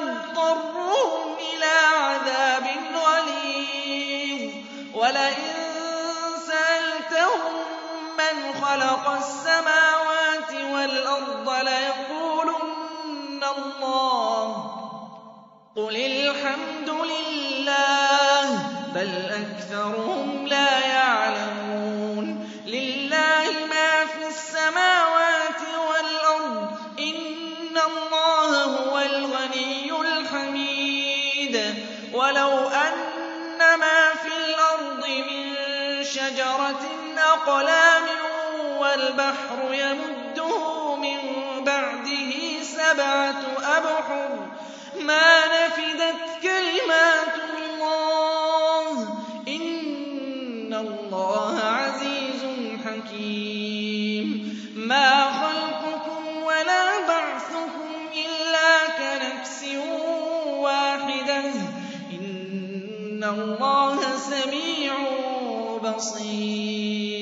مضطرهم إلى عذاب غليظ. ولئن سألتهم من خلق السماوات والأرض أقلام وَالْبَحْرُ يَمُدُّهُ مِن بَعْدِهِ سَبْعَةُ أَبْحُرٍ. مَا نَفِدَتْ كَلِمَاتُ اللَّهِ ۗ. إِنَّ اللَّهَ عَزِيزٌ حَكِيمٌ. مَا خَلْقُكُمْ وَلَا بَعْثُكُمْ إِلَّا كَنَفْسٍ وَاحِدَةٍ ۗ. إِنَّ اللَّهَ سَمِيعٌ بَصِيرٌ.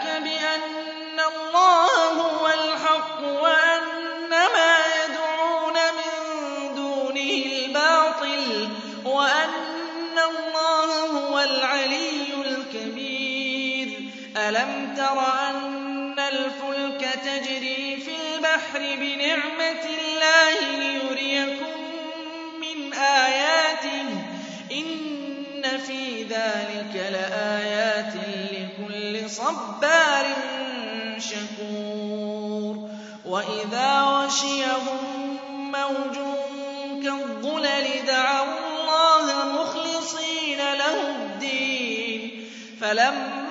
تَرَ أَنَّ الْفُلْكَ تَجْرِي فِي الْبَحْرِ بِنِعْمَةِ اللَّهِ لِيُرِيَكُم مِّنْ آيَاتِهِ إِنَّ فِي ذَلِكَ لَآيَاتٍ لِكُلِّ صَبَّارٍ شَكُورٍ وَإِذَا غَشِيَهُم مَّوْجٌ كَالظُّلَلِ دَعَوُا اللَّهَ مُخْلِصِينَ لَهُ الدِّينَ فَلَمَّا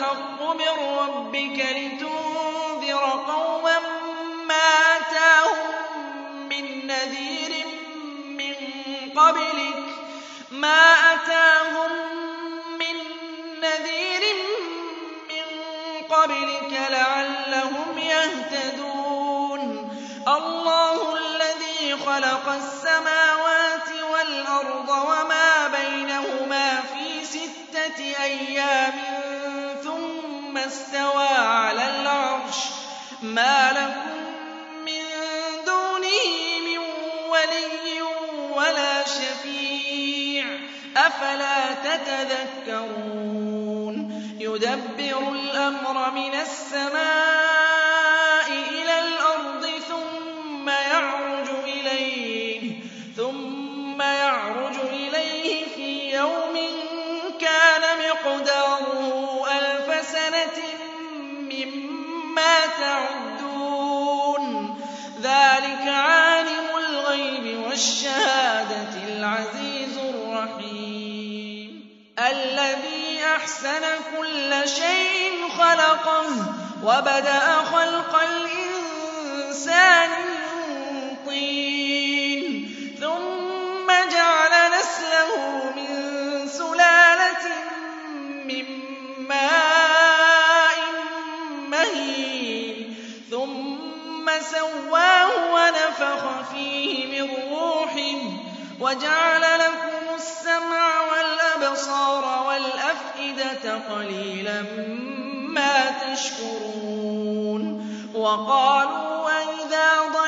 الحق من ربك لتنذر قوما ما أتاهم من نذير من قبلك. ما أتاهم من نذير من قبلك لعلهم يهتدون. الله الذي خلق السماوات والأرض وما بينهما في ستة أيام. اسْتَوَىٰ عَلَى الْعَرْشِ ۚ. مَا لَكُم مِّن دُونِهِ مِن وَلِيٍّ وَلَا شَفِيعٍ ۚ. أَفَلَا تَتَذَكَّرُونَ؟ يُدَبِّرُ الْأَمْرَ مِنَ السَّمَاءِ الشهادة العزيز الرحيم. الذي أحسن كل شيء خلقه وبدأ خلق الإنسان من طين. وجعل لكم السمع والأبصار والأفئدة قليلا ما تشكرون. وقالوا أئذا ضلوا